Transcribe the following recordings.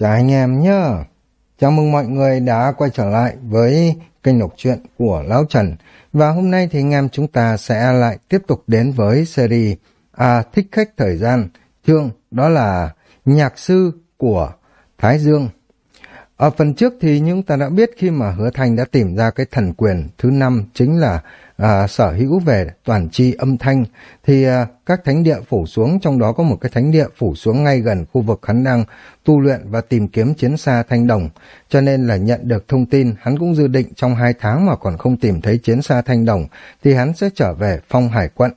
Chào anh em nhá. Chào mừng mọi người đã quay trở lại với kênh đọc truyện của Lão Trần. Và hôm nay thì anh em chúng ta sẽ lại tiếp tục đến với series à, Thích Khách Thời Gian. Chương đó là Nhạc Sư của Thái Dương. Ở phần trước thì chúng ta đã biết khi mà Hứa Thanh đã tìm ra cái thần quyền thứ năm chính là à, sở hữu về toàn tri âm thanh thì à, các thánh địa phủ xuống trong đó có một cái thánh địa phủ xuống ngay gần khu vực hắn đang tu luyện và tìm kiếm chiến xa thanh đồng cho nên là nhận được thông tin hắn cũng dự định trong hai tháng mà còn không tìm thấy chiến xa thanh đồng thì hắn sẽ trở về phong hải quận.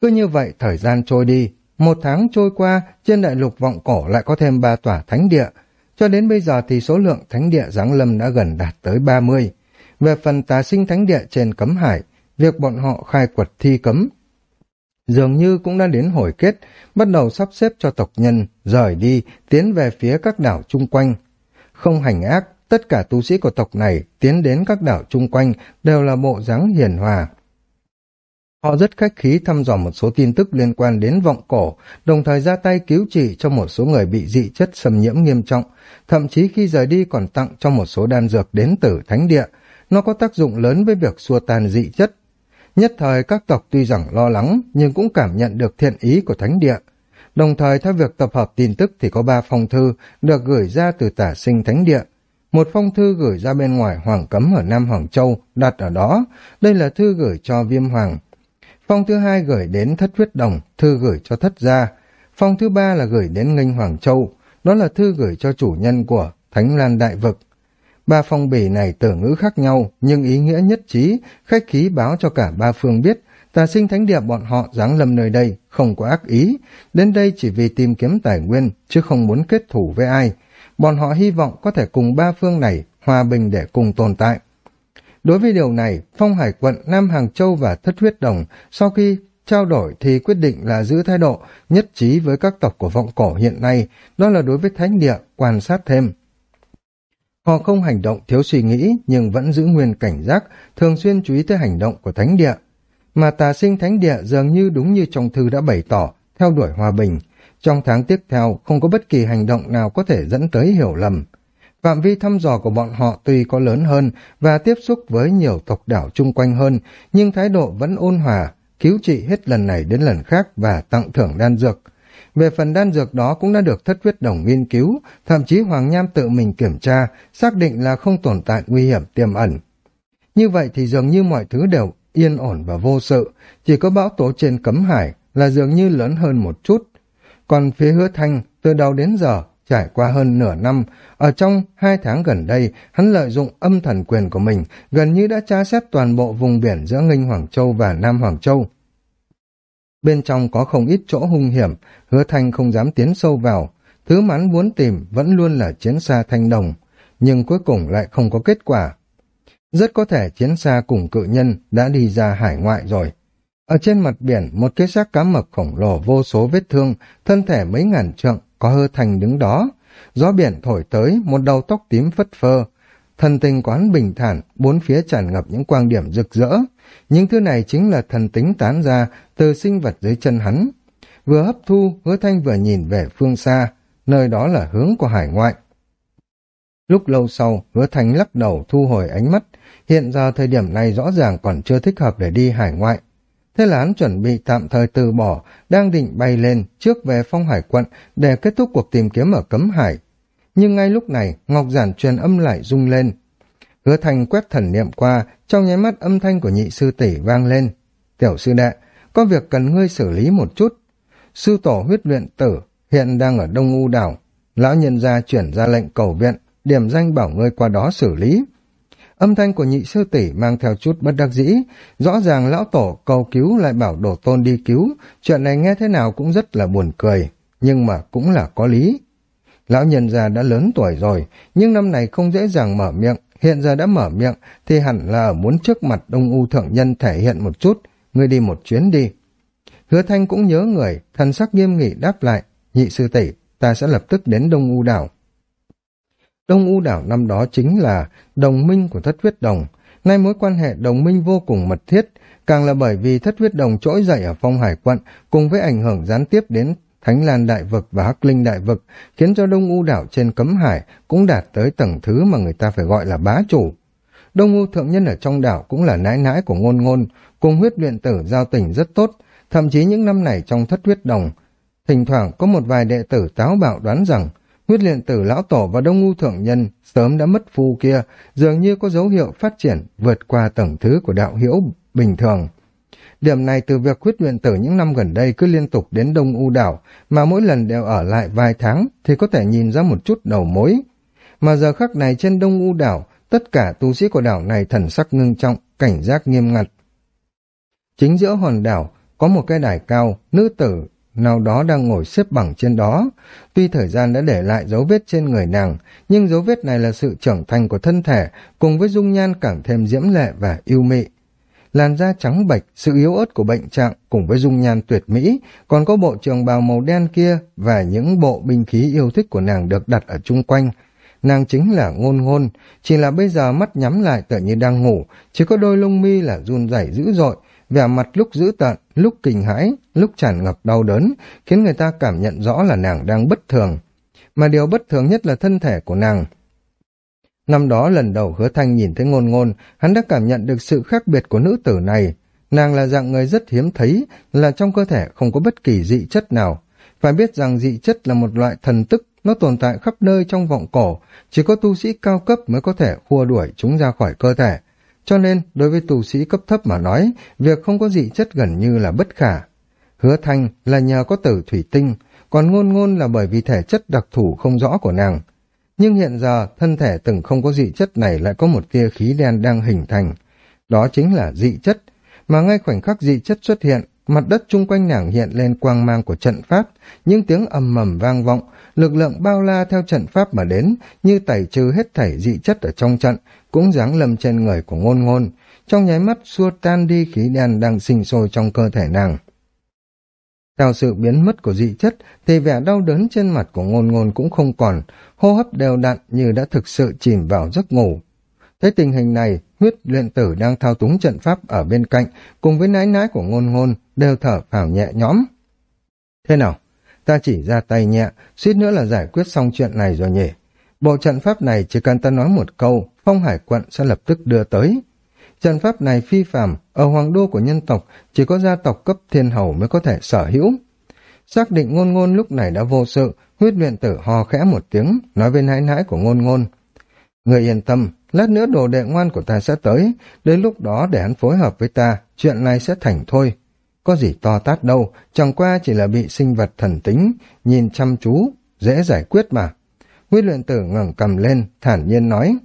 Cứ như vậy thời gian trôi đi một tháng trôi qua trên đại lục vọng cổ lại có thêm ba tòa thánh địa cho đến bây giờ thì số lượng thánh địa giáng lâm đã gần đạt tới 30. Về phần tà sinh thánh địa trên cấm hải, việc bọn họ khai quật thi cấm dường như cũng đã đến hồi kết, bắt đầu sắp xếp cho tộc nhân rời đi, tiến về phía các đảo chung quanh. Không hành ác, tất cả tu sĩ của tộc này tiến đến các đảo chung quanh đều là bộ dáng hiền hòa. Họ rất khách khí thăm dò một số tin tức liên quan đến vọng cổ, đồng thời ra tay cứu trị cho một số người bị dị chất xâm nhiễm nghiêm trọng, thậm chí khi rời đi còn tặng cho một số đan dược đến từ thánh địa. Nó có tác dụng lớn với việc xua tan dị chất. Nhất thời các tộc tuy rằng lo lắng nhưng cũng cảm nhận được thiện ý của thánh địa. Đồng thời theo việc tập hợp tin tức thì có ba phong thư được gửi ra từ tả sinh thánh địa. Một phong thư gửi ra bên ngoài Hoàng Cấm ở Nam Hoàng Châu, đặt ở đó. Đây là thư gửi cho Viêm Hoàng. Phong thứ hai gửi đến Thất Huyết Đồng, thư gửi cho Thất Gia. Phong thứ ba là gửi đến Nghênh Hoàng Châu, đó là thư gửi cho chủ nhân của Thánh Lan Đại Vực. Ba phong bì này tử ngữ khác nhau, nhưng ý nghĩa nhất trí, khách khí báo cho cả ba phương biết, tà sinh thánh địa bọn họ giáng lâm nơi đây, không có ác ý, đến đây chỉ vì tìm kiếm tài nguyên, chứ không muốn kết thủ với ai. Bọn họ hy vọng có thể cùng ba phương này hòa bình để cùng tồn tại. Đối với điều này, Phong Hải quận Nam Hàng Châu và Thất Huyết Đồng sau khi trao đổi thì quyết định là giữ thái độ nhất trí với các tộc của vọng cổ hiện nay, đó là đối với thánh địa quan sát thêm. Họ không hành động thiếu suy nghĩ nhưng vẫn giữ nguyên cảnh giác, thường xuyên chú ý tới hành động của thánh địa. Mà tà sinh thánh địa dường như đúng như trong thư đã bày tỏ, theo đuổi hòa bình. Trong tháng tiếp theo, không có bất kỳ hành động nào có thể dẫn tới hiểu lầm. Phạm vi thăm dò của bọn họ tuy có lớn hơn và tiếp xúc với nhiều tộc đảo chung quanh hơn, nhưng thái độ vẫn ôn hòa, cứu trị hết lần này đến lần khác và tặng thưởng đan dược. Về phần đan dược đó cũng đã được thất huyết đồng nghiên cứu, thậm chí Hoàng Nham tự mình kiểm tra, xác định là không tồn tại nguy hiểm tiềm ẩn. Như vậy thì dường như mọi thứ đều yên ổn và vô sự, chỉ có bão tố trên cấm hải là dường như lớn hơn một chút. Còn phía hứa thanh, từ đầu đến giờ, trải qua hơn nửa năm, ở trong hai tháng gần đây, hắn lợi dụng âm thần quyền của mình, gần như đã tra xét toàn bộ vùng biển giữa Nghinh Hoàng Châu và Nam Hoàng Châu. Bên trong có không ít chỗ hung hiểm, hứa thanh không dám tiến sâu vào. Thứ mắn muốn tìm vẫn luôn là chiến xa thanh đồng, nhưng cuối cùng lại không có kết quả. Rất có thể chiến xa cùng cự nhân đã đi ra hải ngoại rồi. Ở trên mặt biển, một cái xác cá mập khổng lồ vô số vết thương, thân thể mấy ngàn trượng, có hơ thành đứng đó. Gió biển thổi tới, một đầu tóc tím phất phơ. Thần tình quán bình thản, bốn phía tràn ngập những quang điểm rực rỡ. Những thứ này chính là thần tính tán ra từ sinh vật dưới chân hắn. Vừa hấp thu, hứa thanh vừa nhìn về phương xa, nơi đó là hướng của hải ngoại. Lúc lâu sau, hứa thanh lắc đầu thu hồi ánh mắt, hiện giờ thời điểm này rõ ràng còn chưa thích hợp để đi hải ngoại. Thế là hắn chuẩn bị tạm thời từ bỏ, đang định bay lên trước về phong hải quận để kết thúc cuộc tìm kiếm ở cấm hải. Nhưng ngay lúc này, Ngọc Giản truyền âm lại rung lên. Hứa thành quét thần niệm qua, trong nháy mắt âm thanh của nhị sư tỷ vang lên. Tiểu sư đệ, có việc cần ngươi xử lý một chút. Sư tổ huyết luyện tử hiện đang ở Đông U đảo. Lão nhân gia chuyển ra lệnh cầu viện, điểm danh bảo ngươi qua đó xử lý. Âm thanh của nhị sư tỷ mang theo chút bất đắc dĩ, rõ ràng lão tổ cầu cứu lại bảo đổ tôn đi cứu, chuyện này nghe thế nào cũng rất là buồn cười, nhưng mà cũng là có lý. Lão nhân già đã lớn tuổi rồi, nhưng năm này không dễ dàng mở miệng, hiện giờ đã mở miệng thì hẳn là muốn trước mặt đông u thượng nhân thể hiện một chút, ngươi đi một chuyến đi. Hứa thanh cũng nhớ người, thần sắc nghiêm nghị đáp lại, nhị sư tỷ ta sẽ lập tức đến đông u đảo. Đông U đảo năm đó chính là đồng minh của thất huyết đồng, nay mối quan hệ đồng minh vô cùng mật thiết, càng là bởi vì thất huyết đồng trỗi dậy ở phong hải quận cùng với ảnh hưởng gián tiếp đến Thánh Lan Đại Vực và Hắc Linh Đại Vực, khiến cho Đông U đảo trên cấm hải cũng đạt tới tầng thứ mà người ta phải gọi là bá chủ. Đông U thượng nhân ở trong đảo cũng là nãi nãi của ngôn ngôn, cùng huyết luyện tử giao tình rất tốt, thậm chí những năm này trong thất huyết đồng, thỉnh thoảng có một vài đệ tử táo bạo đoán rằng huyết luyện tử lão tổ và đông u thượng nhân sớm đã mất phu kia dường như có dấu hiệu phát triển vượt qua tầng thứ của đạo hiểu bình thường. Điểm này từ việc huyết luyện tử những năm gần đây cứ liên tục đến Đông U đảo, mà mỗi lần đều ở lại vài tháng thì có thể nhìn ra một chút đầu mối. Mà giờ khắc này trên Đông U đảo, tất cả tu sĩ của đảo này thần sắc ngưng trọng, cảnh giác nghiêm ngặt. Chính giữa hòn đảo có một cái đài cao, nữ tử nào đó đang ngồi xếp bằng trên đó. Tuy thời gian đã để lại dấu vết trên người nàng, nhưng dấu vết này là sự trưởng thành của thân thể, cùng với dung nhan càng thêm diễm lệ và yêu mị làn da trắng bệch, sự yếu ớt của bệnh trạng cùng với dung nhan tuyệt mỹ, còn có bộ trường bào màu đen kia và những bộ binh khí yêu thích của nàng được đặt ở chung quanh. Nàng chính là ngôn ngôn, chỉ là bây giờ mắt nhắm lại tựa như đang ngủ, chỉ có đôi lông mi là run rẩy dữ dội, vẻ mặt lúc dữ tợn, lúc kinh hãi, lúc tràn ngập đau đớn, khiến người ta cảm nhận rõ là nàng đang bất thường. Mà điều bất thường nhất là thân thể của nàng, Năm đó lần đầu hứa thanh nhìn thấy ngôn ngôn, hắn đã cảm nhận được sự khác biệt của nữ tử này. Nàng là dạng người rất hiếm thấy, là trong cơ thể không có bất kỳ dị chất nào. Phải biết rằng dị chất là một loại thần tức, nó tồn tại khắp nơi trong vọng cổ, chỉ có tu sĩ cao cấp mới có thể khua đuổi chúng ra khỏi cơ thể. Cho nên, đối với tu sĩ cấp thấp mà nói, việc không có dị chất gần như là bất khả. Hứa thanh là nhờ có tử thủy tinh, còn ngôn ngôn là bởi vì thể chất đặc thù không rõ của nàng. Nhưng hiện giờ, thân thể từng không có dị chất này lại có một tia khí đen đang hình thành. Đó chính là dị chất, mà ngay khoảnh khắc dị chất xuất hiện, mặt đất chung quanh nàng hiện lên quang mang của trận pháp, những tiếng ầm mầm vang vọng, lực lượng bao la theo trận pháp mà đến, như tẩy trừ hết thảy dị chất ở trong trận, cũng giáng lâm trên người của ngôn ngôn, trong nháy mắt xua tan đi khí đen đang sinh sôi trong cơ thể nàng. Theo sự biến mất của dị chất thì vẻ đau đớn trên mặt của ngôn ngôn cũng không còn, hô hấp đều đặn như đã thực sự chìm vào giấc ngủ. Thấy tình hình này, huyết luyện tử đang thao túng trận pháp ở bên cạnh, cùng với nái nái của ngôn ngôn, đều thở phào nhẹ nhõm. Thế nào? Ta chỉ ra tay nhẹ, suýt nữa là giải quyết xong chuyện này rồi nhỉ. Bộ trận pháp này chỉ cần ta nói một câu, phong hải quận sẽ lập tức đưa tới. Trận pháp này phi phàm, ở hoàng đô của nhân tộc chỉ có gia tộc cấp thiên hầu mới có thể sở hữu. Xác định ngôn ngôn lúc này đã vô sự, huyết luyện tử hò khẽ một tiếng, nói với nãi nãi của ngôn ngôn. Người yên tâm, lát nữa đồ đệ ngoan của ta sẽ tới, đến lúc đó để hắn phối hợp với ta, chuyện này sẽ thành thôi. Có gì to tát đâu, chẳng qua chỉ là bị sinh vật thần tính, nhìn chăm chú, dễ giải quyết mà. Huyết luyện tử ngẩng cầm lên, thản nhiên nói.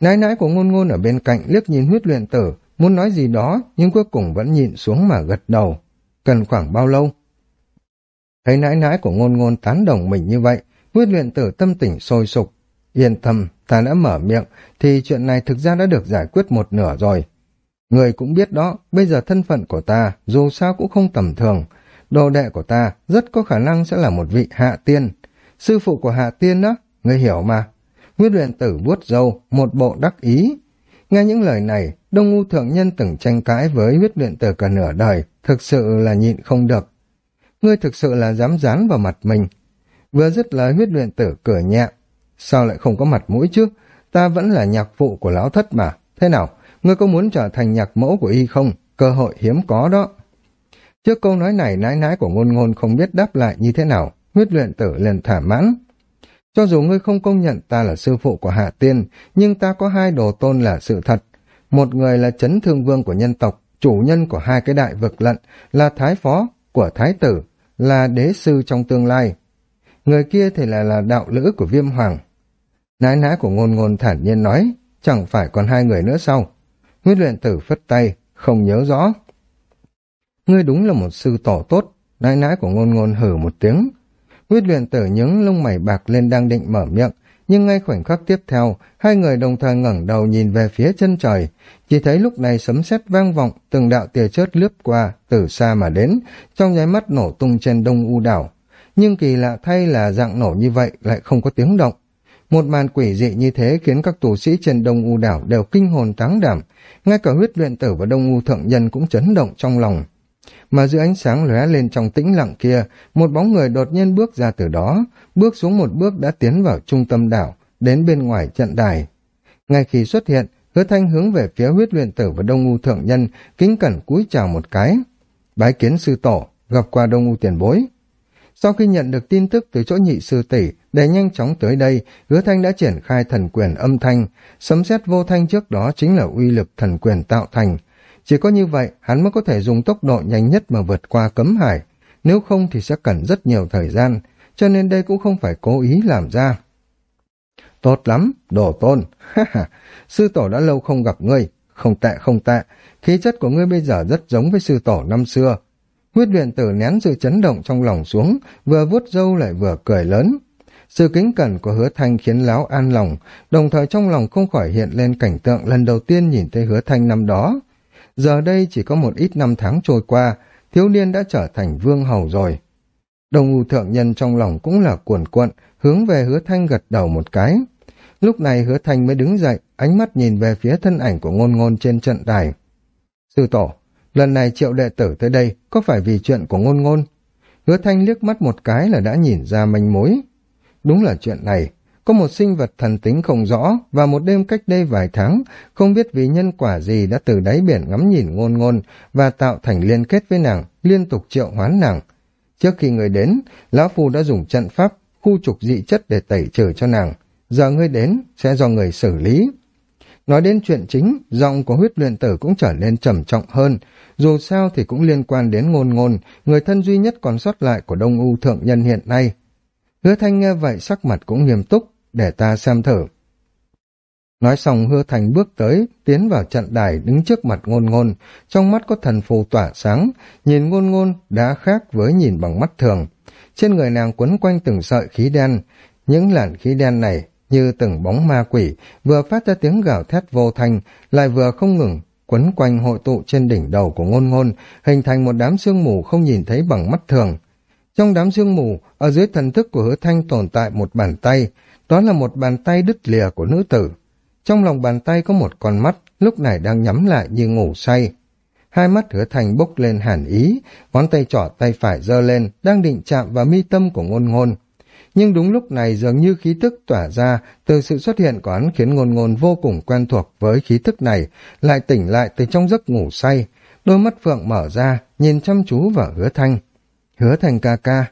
Nãi nãi của ngôn ngôn ở bên cạnh liếc nhìn huyết luyện tử, muốn nói gì đó, nhưng cuối cùng vẫn nhịn xuống mà gật đầu. Cần khoảng bao lâu? Thấy nãi nãi của ngôn ngôn tán đồng mình như vậy, huyết luyện tử tâm tỉnh sôi sục. Yên tâm, ta đã mở miệng, thì chuyện này thực ra đã được giải quyết một nửa rồi. Người cũng biết đó, bây giờ thân phận của ta, dù sao cũng không tầm thường. Đồ đệ của ta rất có khả năng sẽ là một vị hạ tiên. Sư phụ của hạ tiên đó, người hiểu mà. Huyết luyện tử vuốt râu, một bộ đắc ý. Nghe những lời này, Đông U Thượng Nhân từng tranh cãi với huyết luyện tử cả nửa đời, thực sự là nhịn không được. Ngươi thực sự là dám dán vào mặt mình. Vừa dứt lời huyết luyện tử cửa nhẹ. Sao lại không có mặt mũi chứ? Ta vẫn là nhạc phụ của lão thất mà. Thế nào? Ngươi có muốn trở thành nhạc mẫu của y không? Cơ hội hiếm có đó. Trước câu nói này, nãi nãi của ngôn ngôn không biết đáp lại như thế nào. Huyết luyện tử liền thỏa mãn. Cho dù ngươi không công nhận ta là sư phụ của Hạ Tiên, nhưng ta có hai đồ tôn là sự thật. Một người là chấn thương vương của nhân tộc, chủ nhân của hai cái đại vực lận, là thái phó của thái tử, là đế sư trong tương lai. Người kia thì là là đạo lữ của viêm hoàng. Nãi nãi của ngôn ngôn thản nhiên nói, chẳng phải còn hai người nữa sao? Nguyên luyện tử phất tay, không nhớ rõ. Ngươi đúng là một sư tổ tốt, nãi nãi của ngôn ngôn hử một tiếng, Huyết luyện tử những lông mày bạc lên đang định mở miệng, nhưng ngay khoảnh khắc tiếp theo, hai người đồng thời ngẩng đầu nhìn về phía chân trời, chỉ thấy lúc này sấm sét vang vọng, từng đạo tia chớp lướt qua, từ xa mà đến, trong nháy mắt nổ tung trên đông u đảo. Nhưng kỳ lạ thay là dạng nổ như vậy lại không có tiếng động. Một màn quỷ dị như thế khiến các tù sĩ trên đông u đảo đều kinh hồn táng đảm, ngay cả huyết luyện tử và đông u thượng nhân cũng chấn động trong lòng. Mà giữa ánh sáng lóe lên trong tĩnh lặng kia, một bóng người đột nhiên bước ra từ đó, bước xuống một bước đã tiến vào trung tâm đảo, đến bên ngoài trận đài. Ngay khi xuất hiện, hứa thanh hướng về phía huyết luyện tử và đông u thượng nhân, kính cẩn cúi chào một cái. Bái kiến sư tổ, gặp qua đông u tiền bối. Sau khi nhận được tin tức từ chỗ nhị sư tỷ để nhanh chóng tới đây, hứa thanh đã triển khai thần quyền âm thanh, sấm xét vô thanh trước đó chính là uy lực thần quyền tạo thành. Chỉ có như vậy, hắn mới có thể dùng tốc độ nhanh nhất mà vượt qua cấm hải, nếu không thì sẽ cần rất nhiều thời gian, cho nên đây cũng không phải cố ý làm ra. Tốt lắm, đồ tôn, sư tổ đã lâu không gặp ngươi, không tệ không tệ, khí chất của ngươi bây giờ rất giống với sư tổ năm xưa, Huyết luyện tử nén sự chấn động trong lòng xuống, vừa vuốt râu lại vừa cười lớn. Sự kính cẩn của hứa thanh khiến lão an lòng, đồng thời trong lòng không khỏi hiện lên cảnh tượng lần đầu tiên nhìn thấy hứa thanh năm đó. Giờ đây chỉ có một ít năm tháng trôi qua, thiếu niên đã trở thành vương hầu rồi. Đồng u thượng nhân trong lòng cũng là cuồn cuộn, hướng về hứa thanh gật đầu một cái. Lúc này hứa thanh mới đứng dậy, ánh mắt nhìn về phía thân ảnh của ngôn ngôn trên trận đài. Sư tổ, Lần này triệu đệ tử tới đây có phải vì chuyện của ngôn ngôn? Hứa thanh liếc mắt một cái là đã nhìn ra manh mối. Đúng là chuyện này, có một sinh vật thần tính không rõ và một đêm cách đây vài tháng, không biết vì nhân quả gì đã từ đáy biển ngắm nhìn ngôn ngôn và tạo thành liên kết với nàng, liên tục triệu hoán nàng. Trước khi người đến, Lão Phu đã dùng trận pháp, khu trục dị chất để tẩy trừ cho nàng. Giờ ngươi đến, sẽ do người xử lý. Nói đến chuyện chính, giọng của huyết luyện tử cũng trở nên trầm trọng hơn, dù sao thì cũng liên quan đến ngôn ngôn, người thân duy nhất còn sót lại của Đông U Thượng Nhân hiện nay. Hứa Thanh nghe vậy sắc mặt cũng nghiêm túc, để ta xem thử. Nói xong hứa thành bước tới, tiến vào trận đài đứng trước mặt ngôn ngôn, trong mắt có thần phù tỏa sáng, nhìn ngôn ngôn đã khác với nhìn bằng mắt thường. Trên người nàng quấn quanh từng sợi khí đen, những làn khí đen này như từng bóng ma quỷ, vừa phát ra tiếng gào thét vô thanh, lại vừa không ngừng quấn quanh hội tụ trên đỉnh đầu của ngôn ngôn, hình thành một đám sương mù không nhìn thấy bằng mắt thường. Trong đám sương mù, ở dưới thần thức của hứa thanh tồn tại một bàn tay, đó là một bàn tay đứt lìa của nữ tử. Trong lòng bàn tay có một con mắt, lúc này đang nhắm lại như ngủ say. Hai mắt hứa thanh bốc lên hàn ý, ngón tay trỏ tay phải giơ lên, đang định chạm vào mi tâm của ngôn ngôn nhưng đúng lúc này dường như khí tức tỏa ra từ sự xuất hiện của hắn khiến ngôn ngôn vô cùng quen thuộc với khí tức này, lại tỉnh lại từ trong giấc ngủ say, đôi mắt phượng mở ra, nhìn chăm chú vào hứa thanh. Hứa thành ca ca.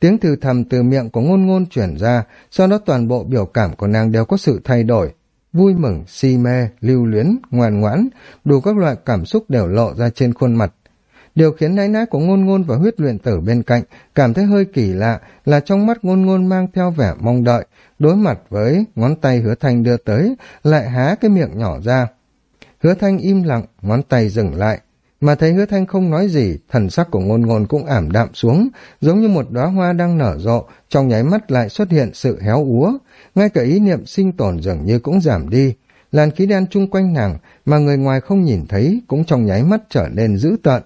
Tiếng từ thầm từ miệng của ngôn ngôn chuyển ra, sau đó toàn bộ biểu cảm của nàng đều có sự thay đổi. Vui mừng, si mê, lưu luyến, ngoan ngoãn, đủ các loại cảm xúc đều lộ ra trên khuôn mặt, Điều khiến nái nái của ngôn ngôn và huyết luyện tử bên cạnh cảm thấy hơi kỳ lạ là trong mắt ngôn ngôn mang theo vẻ mong đợi, đối mặt với ngón tay hứa thanh đưa tới, lại há cái miệng nhỏ ra. Hứa thanh im lặng, ngón tay dừng lại, mà thấy hứa thanh không nói gì, thần sắc của ngôn ngôn cũng ảm đạm xuống, giống như một đóa hoa đang nở rộ, trong nháy mắt lại xuất hiện sự héo úa, ngay cả ý niệm sinh tồn dường như cũng giảm đi. Làn khí đen chung quanh nàng mà người ngoài không nhìn thấy cũng trong nháy mắt trở nên dữ tợn.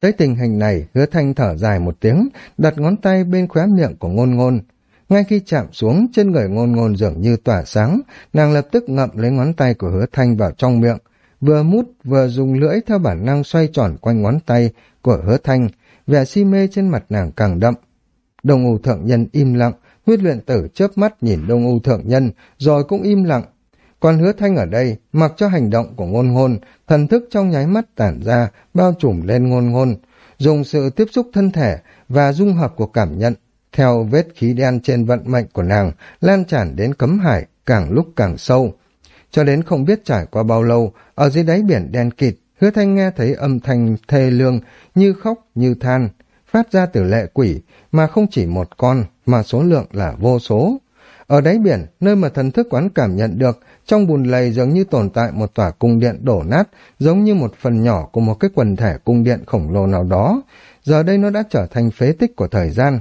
Tới tình hình này, hứa thanh thở dài một tiếng, đặt ngón tay bên khóe miệng của ngôn ngôn. Ngay khi chạm xuống, trên người ngôn ngôn dường như tỏa sáng, nàng lập tức ngậm lấy ngón tay của hứa thanh vào trong miệng, vừa mút vừa dùng lưỡi theo bản năng xoay tròn quanh ngón tay của hứa thanh, vẻ si mê trên mặt nàng càng đậm. Đông U thượng nhân im lặng, huyết luyện tử chớp mắt nhìn Đông U thượng nhân, rồi cũng im lặng, còn hứa thanh ở đây, mặc cho hành động của ngôn ngôn, thần thức trong nháy mắt tản ra, bao trùm lên ngôn ngôn, dùng sự tiếp xúc thân thể và dung hợp của cảm nhận, theo vết khí đen trên vận mệnh của nàng, lan tràn đến cấm hải, càng lúc càng sâu. Cho đến không biết trải qua bao lâu, ở dưới đáy biển đen kịt, hứa thanh nghe thấy âm thanh thê lương, như khóc, như than, phát ra từ lệ quỷ, mà không chỉ một con, mà số lượng là vô số. Ở đáy biển, nơi mà thần thức quán cảm nhận được, trong bùn lầy dường như tồn tại một tòa cung điện đổ nát, giống như một phần nhỏ của một cái quần thể cung điện khổng lồ nào đó. Giờ đây nó đã trở thành phế tích của thời gian.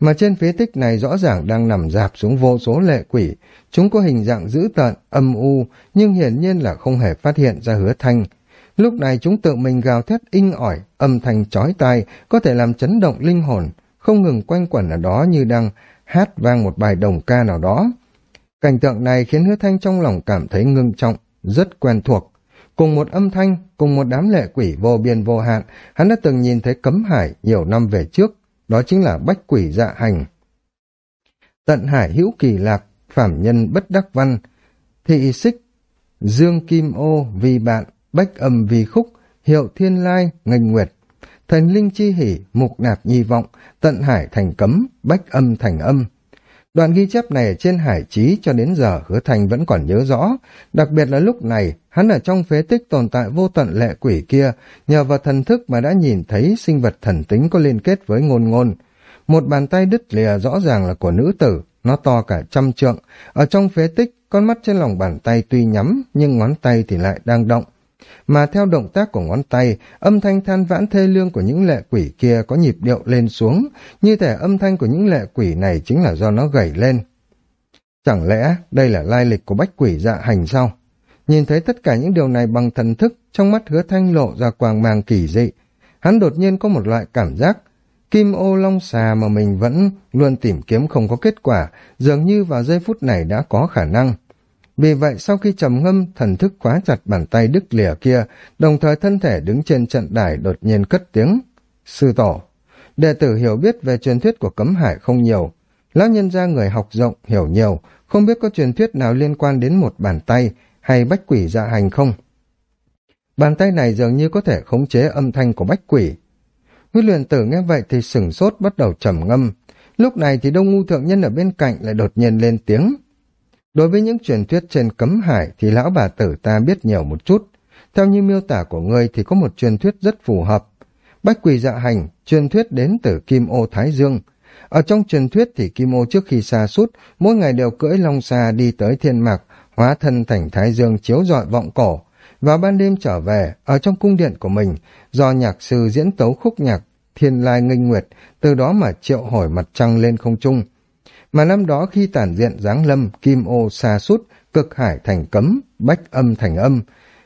Mà trên phế tích này rõ ràng đang nằm dạp xuống vô số lệ quỷ. Chúng có hình dạng dữ tợn, âm u, nhưng hiển nhiên là không hề phát hiện ra hứa thanh. Lúc này chúng tự mình gào thét inh ỏi, âm thanh chói tai, có thể làm chấn động linh hồn, không ngừng quanh quẩn ở đó như đang hát vang một bài đồng ca nào đó. Cảnh tượng này khiến hứa thanh trong lòng cảm thấy ngưng trọng, rất quen thuộc. Cùng một âm thanh, cùng một đám lệ quỷ vô biên vô hạn, hắn đã từng nhìn thấy cấm hải nhiều năm về trước, đó chính là bách quỷ dạ hành. Tận hải hữu kỳ lạc, phạm nhân bất đắc văn, thị xích, dương kim ô vì bạn, bách âm vì khúc, hiệu thiên lai, nghênh nguyệt, thần linh chi hỉ, mục nạp nhi vọng, tận hải thành cấm, bách âm thành âm. Đoạn ghi chép này trên hải trí cho đến giờ hứa thành vẫn còn nhớ rõ, đặc biệt là lúc này hắn ở trong phế tích tồn tại vô tận lệ quỷ kia, nhờ vào thần thức mà đã nhìn thấy sinh vật thần tính có liên kết với ngôn ngôn. Một bàn tay đứt lìa rõ ràng là của nữ tử, nó to cả trăm trượng, ở trong phế tích, con mắt trên lòng bàn tay tuy nhắm, nhưng ngón tay thì lại đang động mà theo động tác của ngón tay, âm thanh than vãn thê lương của những lệ quỷ kia có nhịp điệu lên xuống, như thể âm thanh của những lệ quỷ này chính là do nó gảy lên. Chẳng lẽ đây là lai lịch của bách quỷ dạ hành sao? Nhìn thấy tất cả những điều này bằng thần thức, trong mắt hứa thanh lộ ra quàng màng kỳ dị. Hắn đột nhiên có một loại cảm giác, kim ô long xà mà mình vẫn luôn tìm kiếm không có kết quả, dường như vào giây phút này đã có khả năng. Vì vậy sau khi trầm ngâm, thần thức khóa chặt bàn tay đứt lìa kia, đồng thời thân thể đứng trên trận đài đột nhiên cất tiếng. Sư tổ, đệ tử hiểu biết về truyền thuyết của cấm hải không nhiều. Lão nhân gia người học rộng, hiểu nhiều, không biết có truyền thuyết nào liên quan đến một bàn tay hay bách quỷ dạ hành không? Bàn tay này dường như có thể khống chế âm thanh của bách quỷ. Huyết luyện tử nghe vậy thì sửng sốt bắt đầu trầm ngâm. Lúc này thì đông ngu thượng nhân ở bên cạnh lại đột nhiên lên tiếng. Đối với những truyền thuyết trên cấm hải thì lão bà tử ta biết nhiều một chút. Theo như miêu tả của ngươi thì có một truyền thuyết rất phù hợp. Bách quỳ dạ hành, truyền thuyết đến từ Kim Ô Thái Dương. Ở trong truyền thuyết thì Kim Ô trước khi xa sút mỗi ngày đều cưỡi long xa đi tới thiên mạc, hóa thân thành Thái Dương chiếu rọi vọng cổ. Vào ban đêm trở về, ở trong cung điện của mình, do nhạc sư diễn tấu khúc nhạc Thiên Lai Nghênh Nguyệt, từ đó mà triệu hồi mặt trăng lên không trung mà năm đó khi tản diện giáng lâm, kim ô xa sút cực hải thành cấm, bách âm thành âm,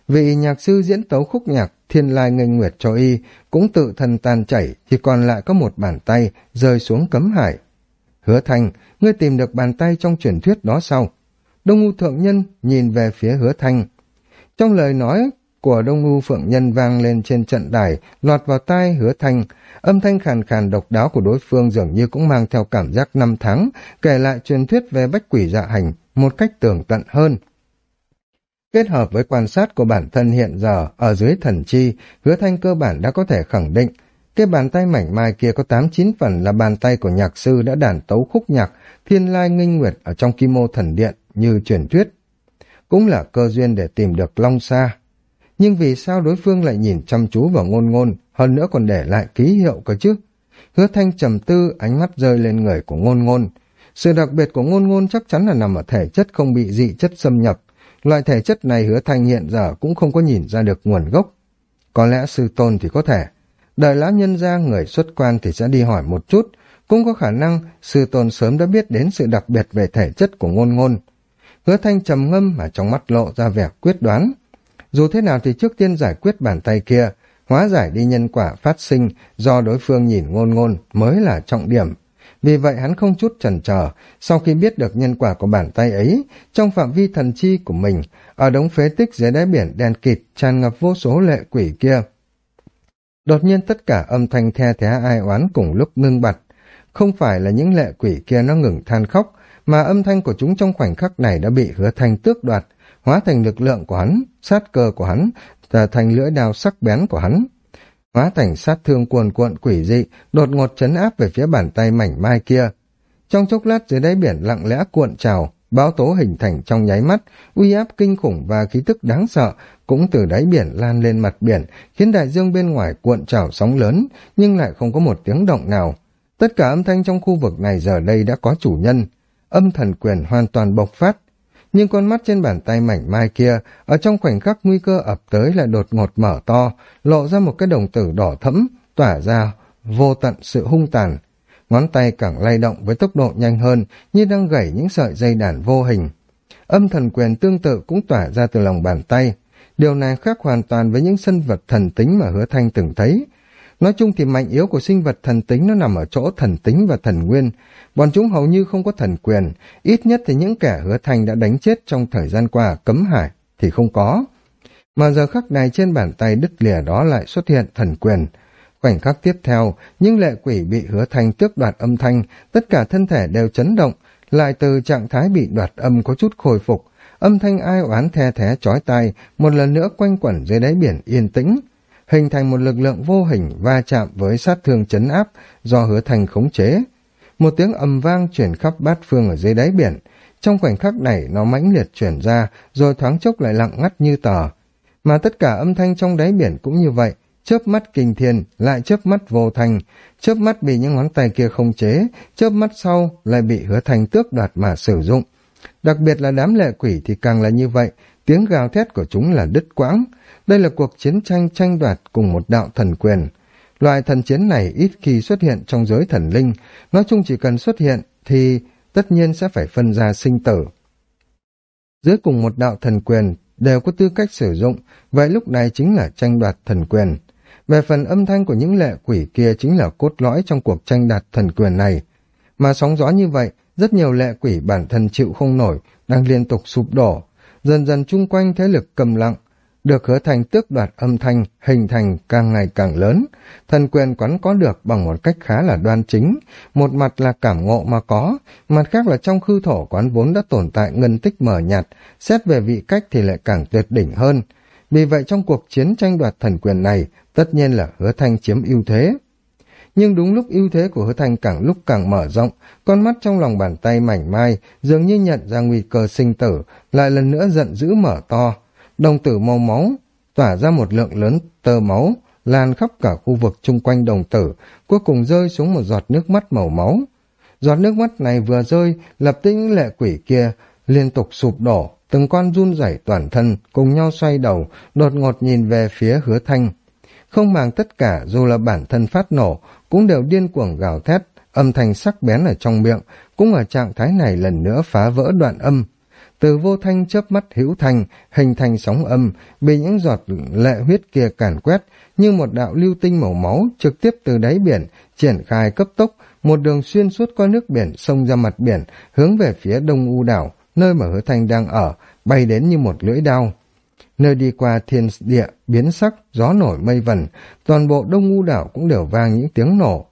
vị nhạc sư diễn tấu khúc nhạc thiên lai nghênh nguyệt cho y cũng tự thân tan chảy thì còn lại có một bàn tay rơi xuống cấm hải. Hứa thanh, ngươi tìm được bàn tay trong truyền thuyết đó sau. Đông U Thượng Nhân nhìn về phía hứa thanh. Trong lời nói của Đông Ngưu Phượng Nhân vang lên trên trận đài, lọt vào tai hứa thanh, âm thanh khàn khàn độc đáo của đối phương dường như cũng mang theo cảm giác năm tháng, kể lại truyền thuyết về bách quỷ dạ hành một cách tường tận hơn. Kết hợp với quan sát của bản thân hiện giờ ở dưới thần chi, hứa thanh cơ bản đã có thể khẳng định cái bàn tay mảnh mai kia có tám chín phần là bàn tay của nhạc sư đã đàn tấu khúc nhạc thiên lai nghinh nguyệt ở trong kim mô thần điện như truyền thuyết. Cũng là cơ duyên để tìm được Long Sa, nhưng vì sao đối phương lại nhìn chăm chú vào ngôn ngôn, hơn nữa còn để lại ký hiệu cơ chứ? Hứa thanh trầm tư, ánh mắt rơi lên người của ngôn ngôn. Sự đặc biệt của ngôn ngôn chắc chắn là nằm ở thể chất không bị dị chất xâm nhập. Loại thể chất này hứa thanh hiện giờ cũng không có nhìn ra được nguồn gốc. Có lẽ sư tôn thì có thể. Đợi lão nhân ra người xuất quan thì sẽ đi hỏi một chút. Cũng có khả năng sư tôn sớm đã biết đến sự đặc biệt về thể chất của ngôn ngôn. Hứa thanh trầm ngâm mà trong mắt lộ ra vẻ quyết đoán. Dù thế nào thì trước tiên giải quyết bàn tay kia, hóa giải đi nhân quả phát sinh do đối phương nhìn ngôn ngôn mới là trọng điểm. Vì vậy hắn không chút chần chờ, sau khi biết được nhân quả của bàn tay ấy, trong phạm vi thần chi của mình, ở đống phế tích dưới đáy biển đen kịt tràn ngập vô số lệ quỷ kia. Đột nhiên tất cả âm thanh the thé ai oán cùng lúc ngưng bặt. Không phải là những lệ quỷ kia nó ngừng than khóc, mà âm thanh của chúng trong khoảnh khắc này đã bị hứa thanh tước đoạt, hóa thành lực lượng của hắn, sát cơ của hắn, và thành lưỡi đao sắc bén của hắn. Hóa thành sát thương cuồn cuộn quỷ dị, đột ngột chấn áp về phía bàn tay mảnh mai kia. Trong chốc lát dưới đáy biển lặng lẽ cuộn trào, báo tố hình thành trong nháy mắt, uy áp kinh khủng và khí tức đáng sợ cũng từ đáy biển lan lên mặt biển, khiến đại dương bên ngoài cuộn trào sóng lớn, nhưng lại không có một tiếng động nào. Tất cả âm thanh trong khu vực này giờ đây đã có chủ nhân. Âm thần quyền hoàn toàn bộc phát, nhưng con mắt trên bàn tay mảnh mai kia, ở trong khoảnh khắc nguy cơ ập tới lại đột ngột mở to, lộ ra một cái đồng tử đỏ thẫm, tỏa ra vô tận sự hung tàn. Ngón tay càng lay động với tốc độ nhanh hơn, như đang gảy những sợi dây đàn vô hình. Âm thần quyền tương tự cũng tỏa ra từ lòng bàn tay. Điều này khác hoàn toàn với những sinh vật thần tính mà hứa thanh từng thấy. Nói chung thì mạnh yếu của sinh vật thần tính nó nằm ở chỗ thần tính và thần nguyên. Bọn chúng hầu như không có thần quyền, ít nhất thì những kẻ hứa thành đã đánh chết trong thời gian qua cấm hải thì không có. Mà giờ khắc này trên bàn tay đứt lìa đó lại xuất hiện thần quyền. Khoảnh khắc tiếp theo, những lệ quỷ bị hứa thành tước đoạt âm thanh, tất cả thân thể đều chấn động, lại từ trạng thái bị đoạt âm có chút khôi phục, âm thanh ai oán the thé chói tai, một lần nữa quanh quẩn dưới đáy biển yên tĩnh, hình thành một lực lượng vô hình va chạm với sát thương chấn áp do hứa thành khống chế. Một tiếng ầm vang chuyển khắp bát phương ở dưới đáy biển, trong khoảnh khắc này nó mãnh liệt chuyển ra, rồi thoáng chốc lại lặng ngắt như tờ. Mà tất cả âm thanh trong đáy biển cũng như vậy, chớp mắt kinh thiên, lại chớp mắt vô thành, chớp mắt bị những ngón tay kia không chế, chớp mắt sau lại bị hứa thành tước đoạt mà sử dụng. Đặc biệt là đám lệ quỷ thì càng là như vậy, tiếng gào thét của chúng là đứt quãng. Đây là cuộc chiến tranh tranh đoạt cùng một đạo thần quyền. Loại thần chiến này ít khi xuất hiện trong giới thần linh, nói chung chỉ cần xuất hiện thì tất nhiên sẽ phải phân ra sinh tử. Dưới cùng một đạo thần quyền đều có tư cách sử dụng, vậy lúc này chính là tranh đoạt thần quyền. Về phần âm thanh của những lệ quỷ kia chính là cốt lõi trong cuộc tranh đoạt thần quyền này. Mà sóng gió như vậy, rất nhiều lệ quỷ bản thân chịu không nổi, đang liên tục sụp đổ. Dần dần chung quanh thế lực cầm lặng, được hứa thành tước đoạt âm thanh, hình thành càng ngày càng lớn. Thần quyền quán có được bằng một cách khá là đoan chính. Một mặt là cảm ngộ mà có, mặt khác là trong khư thổ quán vốn đã tồn tại ngân tích mở nhạt, xét về vị cách thì lại càng tuyệt đỉnh hơn. Vì vậy trong cuộc chiến tranh đoạt thần quyền này, tất nhiên là hứa thanh chiếm ưu thế. Nhưng đúng lúc ưu thế của hứa thanh càng lúc càng mở rộng, con mắt trong lòng bàn tay mảnh mai dường như nhận ra nguy cơ sinh tử, lại lần nữa giận dữ mở to. Đồng tử màu máu, tỏa ra một lượng lớn tơ máu, lan khắp cả khu vực chung quanh đồng tử, cuối cùng rơi xuống một giọt nước mắt màu máu. Giọt nước mắt này vừa rơi, lập tức những lệ quỷ kia liên tục sụp đổ, từng con run rẩy toàn thân, cùng nhau xoay đầu, đột ngột nhìn về phía hứa thanh. Không màng tất cả, dù là bản thân phát nổ, cũng đều điên cuồng gào thét, âm thanh sắc bén ở trong miệng, cũng ở trạng thái này lần nữa phá vỡ đoạn âm. Từ vô thanh chớp mắt hữu thanh, hình thành sóng âm, bị những giọt lệ huyết kia càn quét, như một đạo lưu tinh màu máu trực tiếp từ đáy biển, triển khai cấp tốc, một đường xuyên suốt qua nước biển xông ra mặt biển, hướng về phía đông u đảo, nơi mà hứa thanh đang ở, bay đến như một lưỡi đao. Nơi đi qua thiên địa, biến sắc, gió nổi mây vần, toàn bộ đông ngu đảo cũng đều vang những tiếng nổ.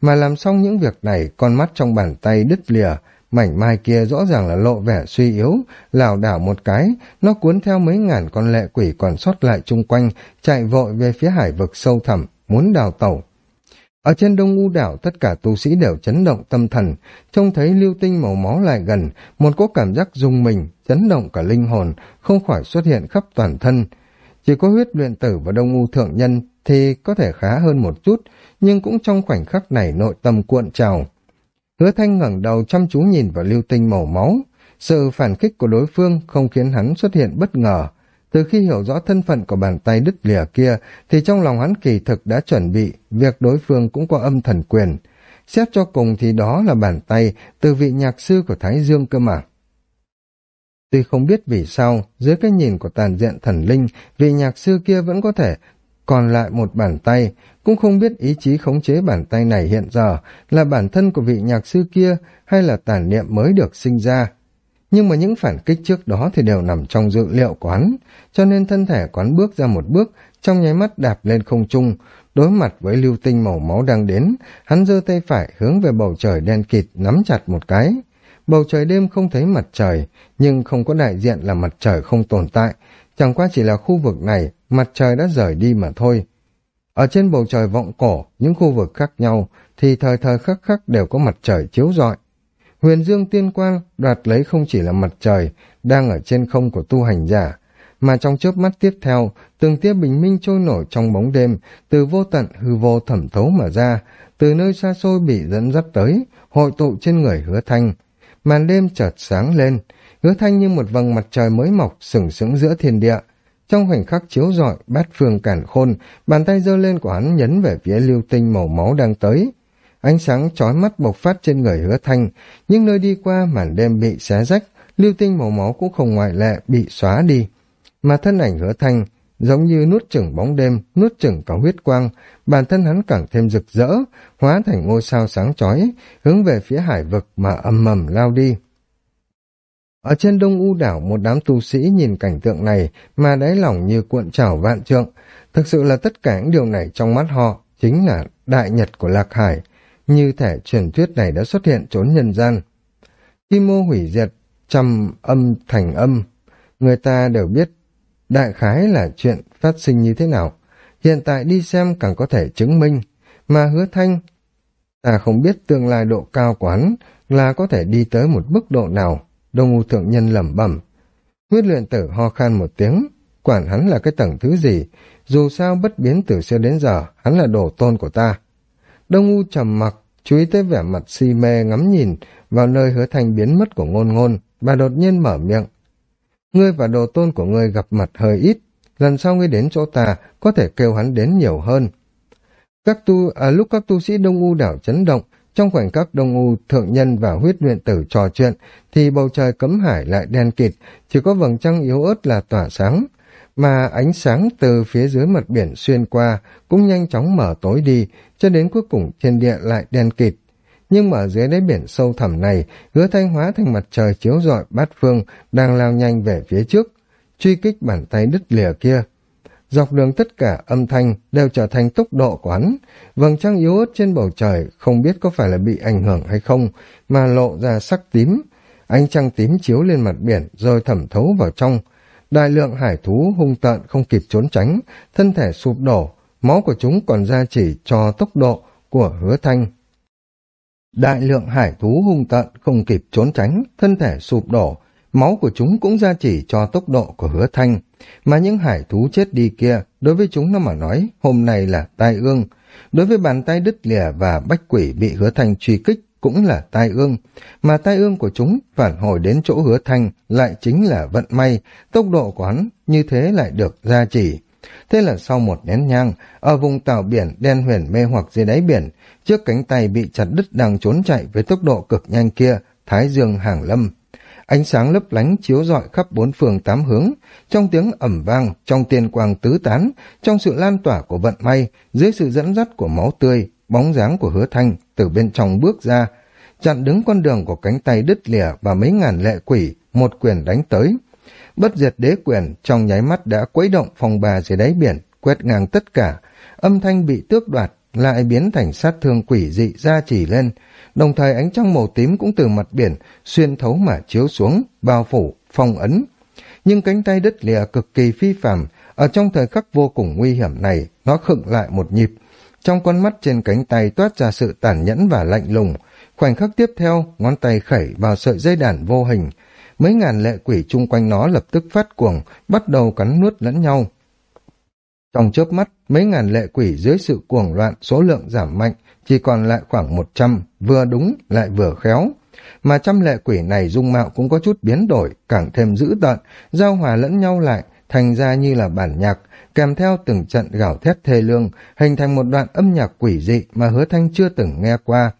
Mà làm xong những việc này, con mắt trong bàn tay đứt lìa, mảnh mai kia rõ ràng là lộ vẻ suy yếu, lảo đảo một cái, nó cuốn theo mấy ngàn con lệ quỷ còn sót lại chung quanh, chạy vội về phía hải vực sâu thẳm, muốn đào tẩu. Ở trên đông u đảo tất cả tu sĩ đều chấn động tâm thần, trông thấy lưu tinh màu máu lại gần, một có cảm giác rung mình, chấn động cả linh hồn, không khỏi xuất hiện khắp toàn thân. Chỉ có huyết luyện tử và đông u thượng nhân thì có thể khá hơn một chút, nhưng cũng trong khoảnh khắc này nội tâm cuộn trào. Hứa thanh ngẩng đầu chăm chú nhìn vào lưu tinh màu máu, sự phản kích của đối phương không khiến hắn xuất hiện bất ngờ, từ khi hiểu rõ thân phận của bàn tay đứt lìa kia, thì trong lòng hắn kỳ thực đã chuẩn bị việc đối phương cũng có âm thần quyền. Xét cho cùng thì đó là bàn tay từ vị nhạc sư của Thái Dương cơ mà. Tuy không biết vì sao, dưới cái nhìn của tàn diện thần linh, vị nhạc sư kia vẫn có thể còn lại một bàn tay, cũng không biết ý chí khống chế bàn tay này hiện giờ là bản thân của vị nhạc sư kia hay là tàn niệm mới được sinh ra nhưng mà những phản kích trước đó thì đều nằm trong dự liệu của hắn, cho nên thân thể quán bước ra một bước, trong nháy mắt đạp lên không trung, đối mặt với lưu tinh màu máu đang đến, hắn giơ tay phải hướng về bầu trời đen kịt nắm chặt một cái. Bầu trời đêm không thấy mặt trời, nhưng không có đại diện là mặt trời không tồn tại, chẳng qua chỉ là khu vực này, mặt trời đã rời đi mà thôi. Ở trên bầu trời vọng cổ, những khu vực khác nhau, thì thời thời khắc khắc đều có mặt trời chiếu rọi. Huyền dương tiên quang đoạt lấy không chỉ là mặt trời đang ở trên không của tu hành giả, mà trong chớp mắt tiếp theo, từng tia bình minh trôi nổi trong bóng đêm, từ vô tận hư vô thẩm thấu mà ra, từ nơi xa xôi bị dẫn dắt tới, hội tụ trên người hứa thanh. Màn đêm chợt sáng lên, hứa thanh như một vầng mặt trời mới mọc sừng sững giữa thiên địa. Trong khoảnh khắc chiếu rọi, bát phương cản khôn, bàn tay giơ lên của hắn nhấn về phía lưu tinh màu máu đang tới. Ánh sáng chói mắt bộc phát trên người hứa thanh, nhưng nơi đi qua màn đêm bị xé rách, lưu tinh màu máu cũng không ngoại lệ bị xóa đi. Mà thân ảnh hứa thanh, giống như nuốt chửng bóng đêm, nuốt chửng cả huyết quang, bản thân hắn càng thêm rực rỡ, hóa thành ngôi sao sáng chói, hướng về phía hải vực mà âm mầm lao đi. Ở trên đông u đảo một đám tu sĩ nhìn cảnh tượng này mà đáy lòng như cuộn trào vạn trượng. Thực sự là tất cả những điều này trong mắt họ chính là đại nhật của Lạc Hải. Như thể truyền thuyết này đã xuất hiện trốn nhân gian. Kim mô hủy diệt, trăm âm thành âm. Người ta đều biết đại khái là chuyện phát sinh như thế nào. Hiện tại đi xem càng có thể chứng minh. Mà hứa thanh, ta không biết tương lai độ cao của hắn là có thể đi tới một mức độ nào. Đông U Thượng Nhân lẩm bẩm. Huyết luyện tử ho khan một tiếng, quản hắn là cái tầng thứ gì, dù sao bất biến từ xưa đến giờ, hắn là đồ tôn của ta. Đông U trầm mặc, chú ý tới vẻ mặt si mê ngắm nhìn vào nơi hứa thành biến mất của ngôn ngôn, bà đột nhiên mở miệng. Ngươi và đồ tôn của ngươi gặp mặt hơi ít, lần sau ngươi đến chỗ ta, có thể kêu hắn đến nhiều hơn. Các tu, à, lúc các tu sĩ Đông U đảo chấn động, trong khoảnh khắc Đông U, Thượng Nhân và huyết luyện tử trò chuyện, thì bầu trời cấm hải lại đen kịt, chỉ có vầng trăng yếu ớt là tỏa sáng, mà ánh sáng từ phía dưới mặt biển xuyên qua cũng nhanh chóng mở tối đi, cho đến cuối cùng trên địa lại đen kịt. Nhưng mà dưới đáy biển sâu thẳm này, hứa thanh hóa thành mặt trời chiếu rọi bát phương đang lao nhanh về phía trước, truy kích bàn tay đứt lìa kia. Dọc đường tất cả âm thanh đều trở thành tốc độ của hắn. Vầng trăng yếu ớt trên bầu trời không biết có phải là bị ảnh hưởng hay không, mà lộ ra sắc tím. Ánh trăng tím chiếu lên mặt biển rồi thẩm thấu vào trong. Đại lượng hải thú hung tợn không kịp trốn tránh, thân thể sụp đổ, máu của chúng còn ra chỉ cho tốc độ của hứa thanh. Đại lượng hải thú hung tợn không kịp trốn tránh, thân thể sụp đổ, máu của chúng cũng ra chỉ cho tốc độ của hứa thanh. Mà những hải thú chết đi kia, đối với chúng nó mà nói, hôm nay là tai ương. Đối với bàn tay đứt lìa và bách quỷ bị hứa thanh truy kích cũng là tai ương. Mà tai ương của chúng phản hồi đến chỗ hứa thanh lại chính là vận may, tốc độ của hắn như thế lại được gia trì. Thế là sau một nén nhang, ở vùng tàu biển đen huyền mê hoặc dưới đáy biển, trước cánh tay bị chặt đứt đang trốn chạy với tốc độ cực nhanh kia, Thái Dương hàng lâm ánh sáng lấp lánh chiếu rọi khắp bốn phương tám hướng, trong tiếng ẩm vang, trong tiên quang tứ tán, trong sự lan tỏa của vận may, dưới sự dẫn dắt của máu tươi, bóng dáng của hứa thanh từ bên trong bước ra, chặn đứng con đường của cánh tay đứt lìa và mấy ngàn lệ quỷ, một quyền đánh tới. Bất diệt đế quyền trong nháy mắt đã quấy động phòng bà dưới đáy biển, quét ngang tất cả, âm thanh bị tước đoạt, lại biến thành sát thương quỷ dị ra chỉ lên, đồng thời ánh trăng màu tím cũng từ mặt biển xuyên thấu mà chiếu xuống, bao phủ, phong ấn. Nhưng cánh tay đất lìa cực kỳ phi phàm, ở trong thời khắc vô cùng nguy hiểm này, nó khựng lại một nhịp. Trong con mắt trên cánh tay toát ra sự tàn nhẫn và lạnh lùng. Khoảnh khắc tiếp theo, ngón tay khẩy vào sợi dây đàn vô hình. Mấy ngàn lệ quỷ chung quanh nó lập tức phát cuồng, bắt đầu cắn nuốt lẫn nhau. Trong chớp mắt, mấy ngàn lệ quỷ dưới sự cuồng loạn số lượng giảm mạnh, chỉ còn lại khoảng một trăm, vừa đúng lại vừa khéo. Mà trăm lệ quỷ này dung mạo cũng có chút biến đổi, càng thêm dữ tợn, giao hòa lẫn nhau lại, thành ra như là bản nhạc, kèm theo từng trận gào thét thê lương, hình thành một đoạn âm nhạc quỷ dị mà hứa thanh chưa từng nghe qua.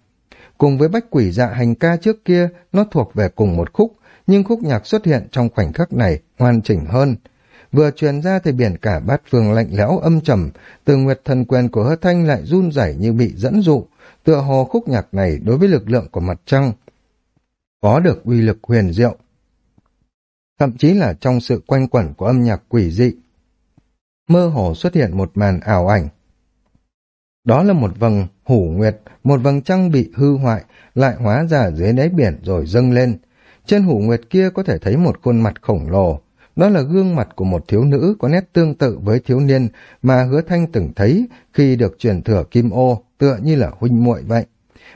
Cùng với bách quỷ dạ hành ca trước kia, nó thuộc về cùng một khúc, nhưng khúc nhạc xuất hiện trong khoảnh khắc này hoàn chỉnh hơn. Vừa truyền ra thì biển cả bát phương lạnh lẽo âm trầm, từ nguyệt thần quyền của hứa thanh lại run rẩy như bị dẫn dụ, tựa hồ khúc nhạc này đối với lực lượng của mặt trăng có được uy lực huyền diệu. Thậm chí là trong sự quanh quẩn của âm nhạc quỷ dị, mơ hồ xuất hiện một màn ảo ảnh. Đó là một vầng hủ nguyệt, một vầng trăng bị hư hoại, lại hóa ra dưới đáy biển rồi dâng lên. Trên hủ nguyệt kia có thể thấy một khuôn mặt khổng lồ, đó là gương mặt của một thiếu nữ có nét tương tự với thiếu niên mà hứa thanh từng thấy khi được truyền thừa kim ô, tựa như là huynh muội vậy.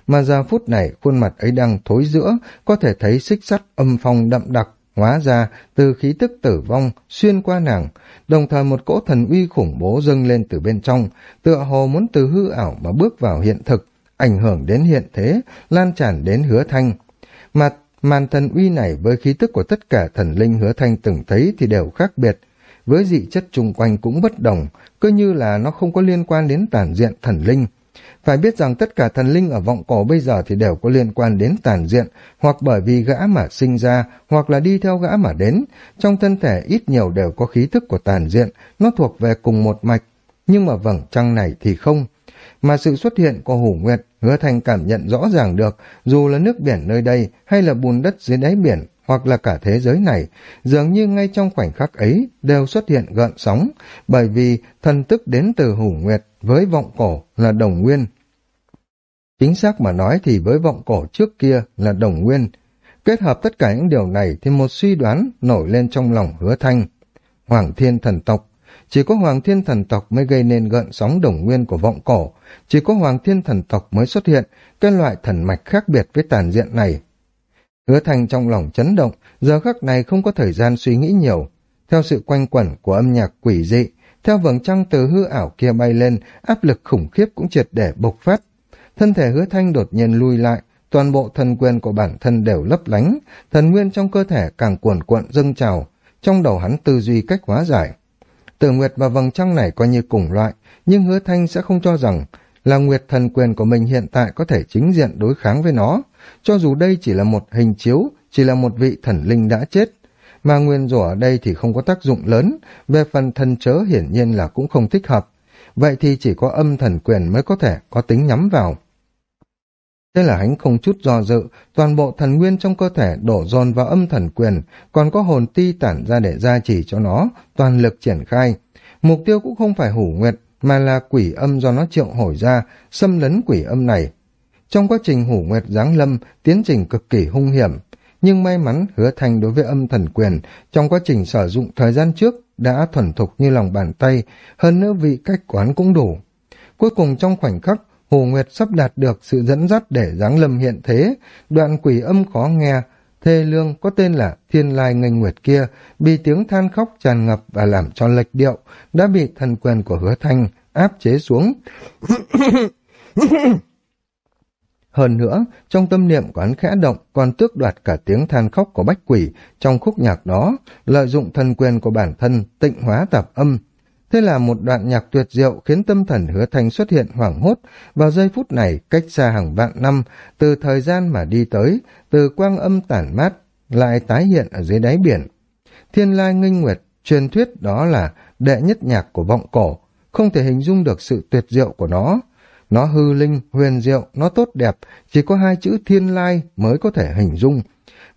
Mà giờ phút này khuôn mặt ấy đang thối giữa, có thể thấy xích sắt âm phong đậm đặc, hóa ra từ khí tức tử vong xuyên qua nàng, đồng thời một cỗ thần uy khủng bố dâng lên từ bên trong, tựa hồ muốn từ hư ảo mà bước vào hiện thực, ảnh hưởng đến hiện thế, lan tràn đến hứa thanh. Mà Màn thần uy này với khí tức của tất cả thần linh hứa thanh từng thấy thì đều khác biệt. Với dị chất chung quanh cũng bất đồng, cứ như là nó không có liên quan đến tàn diện thần linh. Phải biết rằng tất cả thần linh ở vọng cổ bây giờ thì đều có liên quan đến tàn diện, hoặc bởi vì gã mà sinh ra, hoặc là đi theo gã mà đến. Trong thân thể ít nhiều đều có khí thức của tàn diện, nó thuộc về cùng một mạch. Nhưng mà vầng trăng này thì không. Mà sự xuất hiện của hủ nguyệt, hứa thành cảm nhận rõ ràng được, dù là nước biển nơi đây hay là bùn đất dưới đáy biển, hoặc là cả thế giới này, dường như ngay trong khoảnh khắc ấy đều xuất hiện gợn sóng, bởi vì thần tức đến từ hủ nguyệt với vọng cổ là đồng nguyên. Chính xác mà nói thì với vọng cổ trước kia là đồng nguyên. Kết hợp tất cả những điều này thì một suy đoán nổi lên trong lòng hứa thanh. Hoàng thiên thần tộc chỉ có Hoàng Thiên Thần Tộc mới gây nên gợn sóng đồng nguyên của vọng cổ, chỉ có Hoàng Thiên Thần Tộc mới xuất hiện cái loại thần mạch khác biệt với tàn diện này. Hứa Thành trong lòng chấn động, giờ khắc này không có thời gian suy nghĩ nhiều. Theo sự quanh quẩn của âm nhạc quỷ dị, theo vầng trăng từ hư ảo kia bay lên, áp lực khủng khiếp cũng triệt để bộc phát. Thân thể hứa thanh đột nhiên lui lại, toàn bộ thần quyền của bản thân đều lấp lánh, thần nguyên trong cơ thể càng cuồn cuộn dâng trào, trong đầu hắn tư duy cách hóa giải. Tử Nguyệt và vầng trăng này coi như cùng loại, nhưng hứa thanh sẽ không cho rằng là Nguyệt thần quyền của mình hiện tại có thể chính diện đối kháng với nó, cho dù đây chỉ là một hình chiếu, chỉ là một vị thần linh đã chết. Mà nguyên rủa ở đây thì không có tác dụng lớn, về phần thần chớ hiển nhiên là cũng không thích hợp. Vậy thì chỉ có âm thần quyền mới có thể có tính nhắm vào. Thế là hắn không chút do dự, toàn bộ thần nguyên trong cơ thể đổ dồn vào âm thần quyền, còn có hồn ti tản ra để gia trì cho nó, toàn lực triển khai. Mục tiêu cũng không phải hủ nguyệt, mà là quỷ âm do nó triệu hồi ra, xâm lấn quỷ âm này. Trong quá trình hủ nguyệt giáng lâm, tiến trình cực kỳ hung hiểm, nhưng may mắn hứa thành đối với âm thần quyền, trong quá trình sử dụng thời gian trước, đã thuần thục như lòng bàn tay, hơn nữa vị cách quán cũng đủ. Cuối cùng trong khoảnh khắc, Hồ Nguyệt sắp đạt được sự dẫn dắt để giáng lâm hiện thế, đoạn quỷ âm khó nghe, thê lương có tên là Thiên Lai Ngành Nguyệt kia, bị tiếng than khóc tràn ngập và làm cho lệch điệu, đã bị thần quyền của hứa thanh áp chế xuống. Hơn nữa, trong tâm niệm của hắn khẽ động còn tước đoạt cả tiếng than khóc của bách quỷ trong khúc nhạc đó, lợi dụng thần quyền của bản thân tịnh hóa tạp âm, Thế là một đoạn nhạc tuyệt diệu khiến tâm thần hứa thành xuất hiện hoảng hốt vào giây phút này cách xa hàng vạn năm, từ thời gian mà đi tới, từ quang âm tản mát, lại tái hiện ở dưới đáy biển. Thiên lai nghinh nguyệt, truyền thuyết đó là đệ nhất nhạc của vọng cổ, không thể hình dung được sự tuyệt diệu của nó. Nó hư linh, huyền diệu, nó tốt đẹp, chỉ có hai chữ thiên lai mới có thể hình dung,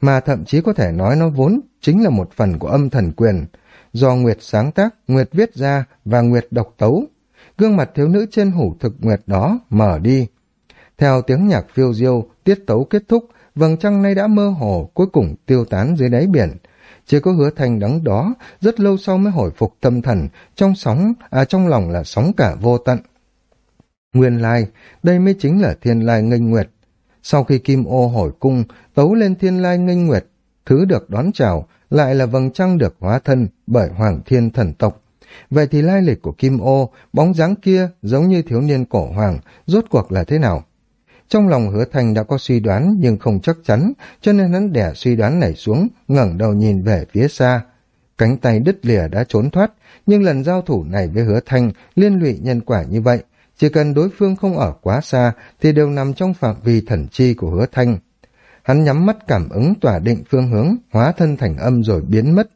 mà thậm chí có thể nói nó vốn chính là một phần của âm thần quyền, do Nguyệt sáng tác, Nguyệt viết ra và Nguyệt độc tấu. Gương mặt thiếu nữ trên hủ thực Nguyệt đó mở đi. Theo tiếng nhạc phiêu diêu, tiết tấu kết thúc, vầng trăng nay đã mơ hồ, cuối cùng tiêu tán dưới đáy biển. Chỉ có hứa thành đắng đó, rất lâu sau mới hồi phục tâm thần, trong sóng, à trong lòng là sóng cả vô tận. Nguyên lai, đây mới chính là thiên lai nghênh nguyệt. Sau khi kim ô hồi cung, tấu lên thiên lai nghênh nguyệt, thứ được đón chào lại là vầng trăng được hóa thân bởi Hoàng Thiên thần tộc. Vậy thì lai lịch của Kim Ô, bóng dáng kia giống như thiếu niên cổ hoàng, rốt cuộc là thế nào? Trong lòng hứa thành đã có suy đoán nhưng không chắc chắn, cho nên hắn đẻ suy đoán này xuống, ngẩng đầu nhìn về phía xa. Cánh tay đứt lìa đã trốn thoát, nhưng lần giao thủ này với hứa thanh liên lụy nhân quả như vậy. Chỉ cần đối phương không ở quá xa thì đều nằm trong phạm vi thần chi của hứa thanh. Hắn nhắm mắt cảm ứng tỏa định phương hướng, hóa thân thành âm rồi biến mất.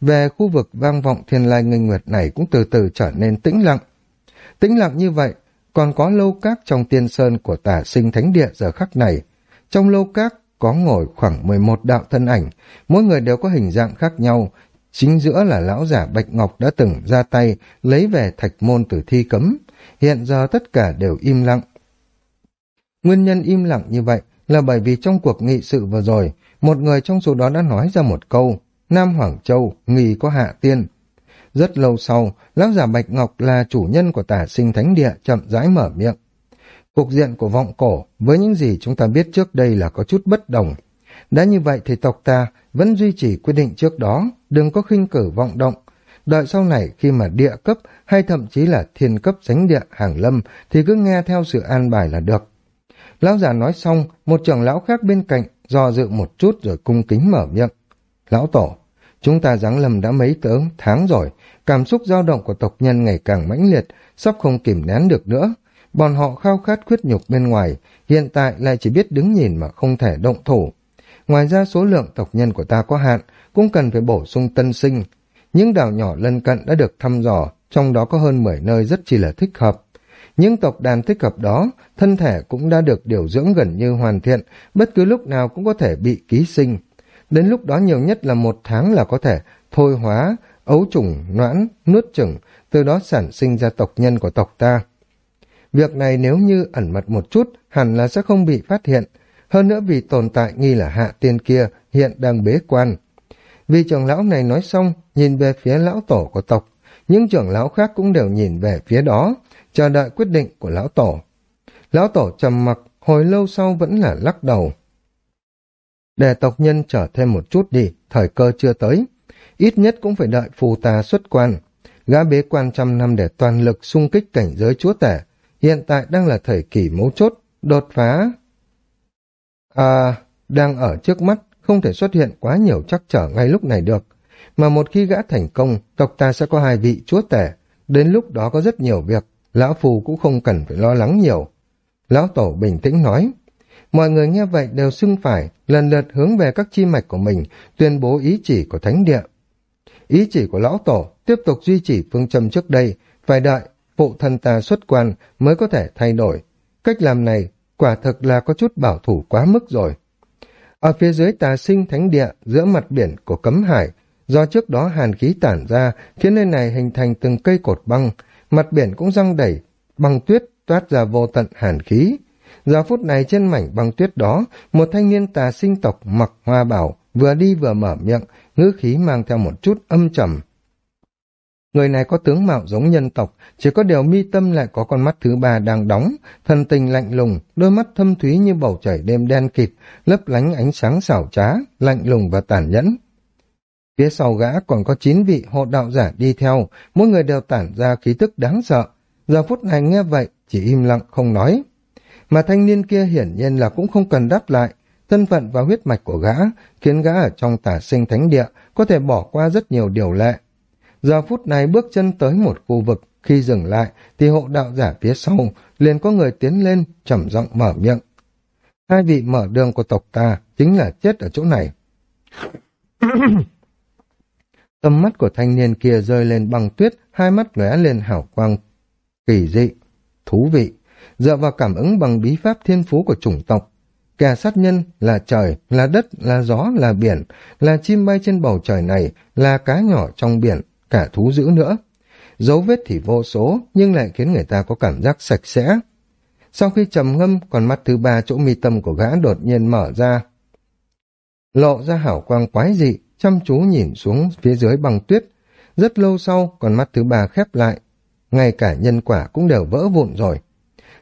Về khu vực vang vọng thiên lai nghênh nguyệt này cũng từ từ trở nên tĩnh lặng. Tĩnh lặng như vậy, còn có lâu các trong tiên sơn của tả sinh thánh địa giờ khắc này. Trong lâu các có ngồi khoảng 11 đạo thân ảnh, mỗi người đều có hình dạng khác nhau, chính giữa là lão giả Bạch Ngọc đã từng ra tay lấy về thạch môn tử thi cấm, hiện giờ tất cả đều im lặng. Nguyên nhân im lặng như vậy là bởi vì trong cuộc nghị sự vừa rồi, một người trong số đó đã nói ra một câu, Nam Hoàng Châu, nghi có hạ tiên. Rất lâu sau, lão giả Bạch Ngọc là chủ nhân của tả sinh thánh địa chậm rãi mở miệng. Cục diện của vọng cổ với những gì chúng ta biết trước đây là có chút bất đồng. Đã như vậy thì tộc ta vẫn duy trì quyết định trước đó, đừng có khinh cử vọng động. Đợi sau này khi mà địa cấp hay thậm chí là thiên cấp sánh địa hàng lâm thì cứ nghe theo sự an bài là được. Lão già nói xong, một trưởng lão khác bên cạnh, do dự một chút rồi cung kính mở miệng. Lão tổ, chúng ta giáng lầm đã mấy cỡ tháng rồi, cảm xúc dao động của tộc nhân ngày càng mãnh liệt, sắp không kìm nén được nữa. Bọn họ khao khát khuyết nhục bên ngoài, hiện tại lại chỉ biết đứng nhìn mà không thể động thủ. Ngoài ra số lượng tộc nhân của ta có hạn, cũng cần phải bổ sung tân sinh. Những đảo nhỏ lân cận đã được thăm dò, trong đó có hơn 10 nơi rất chỉ là thích hợp. Những tộc đàn thích hợp đó, thân thể cũng đã được điều dưỡng gần như hoàn thiện, bất cứ lúc nào cũng có thể bị ký sinh. Đến lúc đó nhiều nhất là một tháng là có thể thôi hóa, ấu trùng, noãn, nuốt chửng, từ đó sản sinh ra tộc nhân của tộc ta. Việc này nếu như ẩn mật một chút, hẳn là sẽ không bị phát hiện. Hơn nữa vì tồn tại nghi là hạ tiên kia hiện đang bế quan. Vì trưởng lão này nói xong, nhìn về phía lão tổ của tộc. Những trưởng lão khác cũng đều nhìn về phía đó, chờ đợi quyết định của lão tổ. Lão tổ trầm mặc, hồi lâu sau vẫn là lắc đầu. Để tộc nhân trở thêm một chút đi, thời cơ chưa tới. Ít nhất cũng phải đợi phù tà xuất quan. Gã bế quan trăm năm để toàn lực xung kích cảnh giới chúa tể. Hiện tại đang là thời kỳ mấu chốt, đột phá. À, đang ở trước mắt, không thể xuất hiện quá nhiều chắc trở ngay lúc này được. Mà một khi gã thành công, tộc ta sẽ có hai vị chúa tể. Đến lúc đó có rất nhiều việc, lão phù cũng không cần phải lo lắng nhiều. Lão tổ bình tĩnh nói, mọi người nghe vậy đều xưng phải, lần lượt hướng về các chi mạch của mình, tuyên bố ý chỉ của thánh địa. Ý chỉ của lão tổ tiếp tục duy trì phương châm trước đây, phải đợi phụ thân ta xuất quan mới có thể thay đổi. Cách làm này quả thực là có chút bảo thủ quá mức rồi. Ở phía dưới tà sinh thánh địa, giữa mặt biển của cấm hải, do trước đó hàn khí tản ra, khiến nơi này hình thành từng cây cột băng, mặt biển cũng răng đẩy, băng tuyết toát ra vô tận hàn khí. Giờ phút này trên mảnh băng tuyết đó, một thanh niên tà sinh tộc mặc hoa bảo, vừa đi vừa mở miệng, ngữ khí mang theo một chút âm trầm. Người này có tướng mạo giống nhân tộc, chỉ có điều mi tâm lại có con mắt thứ ba đang đóng, thần tình lạnh lùng, đôi mắt thâm thúy như bầu trời đêm đen kịt, lấp lánh ánh sáng xảo trá, lạnh lùng và tàn nhẫn. Phía sau gã còn có chín vị hộ đạo giả đi theo, mỗi người đều tản ra khí tức đáng sợ. Giờ phút này nghe vậy, chỉ im lặng không nói. Mà thanh niên kia hiển nhiên là cũng không cần đáp lại, thân phận và huyết mạch của gã khiến gã ở trong tả sinh thánh địa có thể bỏ qua rất nhiều điều lệ. Giờ phút này bước chân tới một khu vực, khi dừng lại thì hộ đạo giả phía sau liền có người tiến lên trầm giọng mở miệng. Hai vị mở đường của tộc ta chính là chết ở chỗ này. Tầm mắt của thanh niên kia rơi lên băng tuyết, hai mắt lóe lên hảo quang kỳ dị, thú vị, dựa vào cảm ứng bằng bí pháp thiên phú của chủng tộc. Kẻ sát nhân là trời, là đất, là gió, là biển, là chim bay trên bầu trời này, là cá nhỏ trong biển, cả thú dữ nữa. Dấu vết thì vô số, nhưng lại khiến người ta có cảm giác sạch sẽ. Sau khi trầm ngâm, còn mắt thứ ba chỗ mi tâm của gã đột nhiên mở ra. Lộ ra hảo quang quái dị, chăm chú nhìn xuống phía dưới băng tuyết. Rất lâu sau, còn mắt thứ ba khép lại. Ngay cả nhân quả cũng đều vỡ vụn rồi.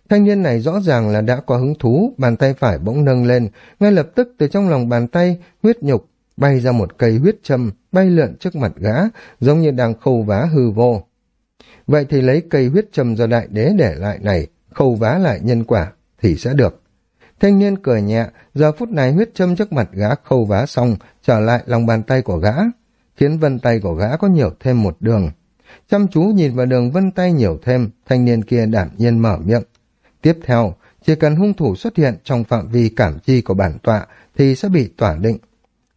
Thanh niên này rõ ràng là đã có hứng thú, bàn tay phải bỗng nâng lên, ngay lập tức từ trong lòng bàn tay, huyết nhục, bay ra một cây huyết châm, bay lượn trước mặt gã, giống như đang khâu vá hư vô. Vậy thì lấy cây huyết châm do đại đế để lại này, khâu vá lại nhân quả, thì sẽ được. Thanh niên cười nhẹ, giờ phút này huyết châm trước mặt gã khâu vá xong, trở lại lòng bàn tay của gã, khiến vân tay của gã có nhiều thêm một đường. Chăm chú nhìn vào đường vân tay nhiều thêm, thanh niên kia đảm nhiên mở miệng. Tiếp theo, chỉ cần hung thủ xuất hiện trong phạm vi cảm chi của bản tọa thì sẽ bị tỏa định.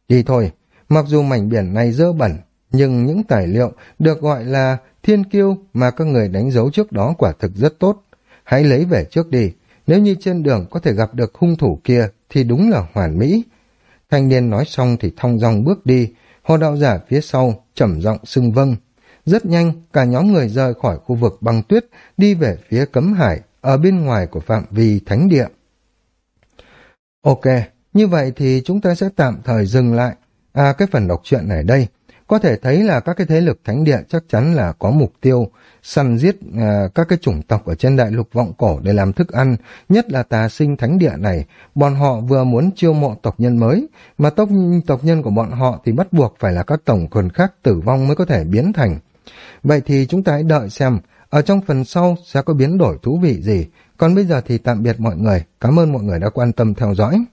Đi thôi, mặc dù mảnh biển này dơ bẩn, nhưng những tài liệu được gọi là thiên kiêu mà các người đánh dấu trước đó quả thực rất tốt. Hãy lấy về trước đi, nếu như trên đường có thể gặp được hung thủ kia thì đúng là hoàn mỹ. Thanh niên nói xong thì thong dong bước đi, hồ đạo giả phía sau trầm giọng xưng vâng. Rất nhanh, cả nhóm người rời khỏi khu vực băng tuyết, đi về phía cấm hải, ở bên ngoài của phạm vi thánh địa. Ok, như vậy thì chúng ta sẽ tạm thời dừng lại à, cái phần đọc truyện này đây. Có thể thấy là các cái thế lực thánh địa chắc chắn là có mục tiêu săn giết à, các cái chủng tộc ở trên đại lục vọng cổ để làm thức ăn, nhất là tà sinh thánh địa này. Bọn họ vừa muốn chiêu mộ tộc nhân mới, mà tộc, tộc nhân của bọn họ thì bắt buộc phải là các tổng quần khác tử vong mới có thể biến thành. Vậy thì chúng ta hãy đợi xem, ở trong phần sau sẽ có biến đổi thú vị gì. Còn bây giờ thì tạm biệt mọi người, cảm ơn mọi người đã quan tâm theo dõi.